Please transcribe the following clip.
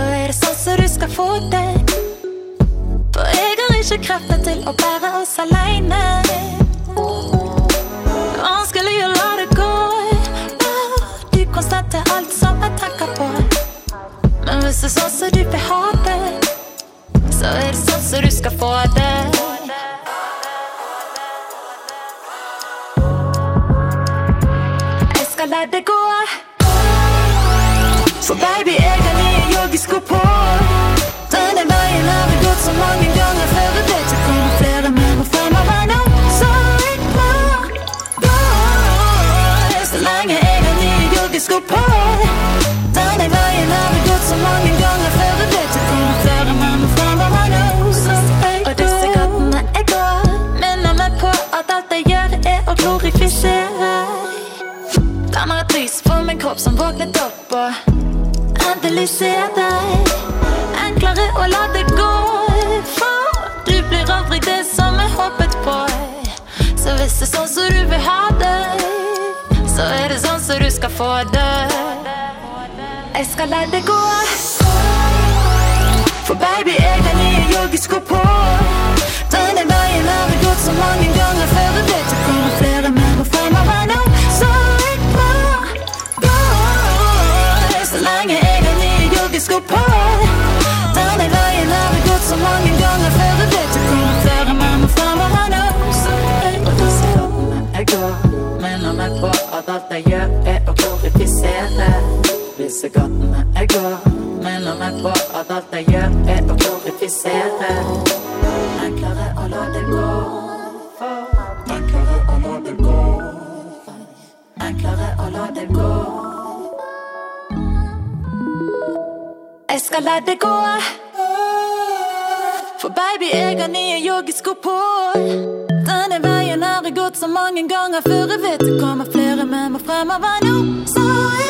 er det sånn som du skal få det. For jeg har ikke krefter til å bære oss aleine. Vanskelig å la det gå. Du konstant er alt som jeg tenker på. Men hvis det er sånn som du vil ha det, så er det sånn som du skal få det. Jeg skal la det gå. Så baby, jeg har nye joggesko på. Denne veien har vi gått så mange ganger før. Jeg vet det kommer flere med meg fremover nå. Så jeg må gå. Så lenge jeg har nye joggesko på. Denne veien har vi gått så mange ganger før. Jeg vet det kommer flere med meg fremover nå. Så jeg Og disse gatene jeg går, minner meg på at alt jeg gjør, er å glorifisere. Lys på min kropp som våknet opp og endelig ser deg. Enklere å la det gå, for du blir aldri det som jeg håpet på. Så hvis det er sånn som du vil ha det, så er det sånn som du skal få det. Jeg skal la det gå. For baby, jeg har nye joggesko på. Jeg går, meg på at alt jeg gjør er å glorifisere Enklere å la det gå Enklere å la det gå Enklere å la det gå Jeg skal la det gå. For baby, jeg har nye joggesko på. Denne veien har jeg gått så mange ganger før. Jeg vet det kommer flere med meg fremover nå. Så jeg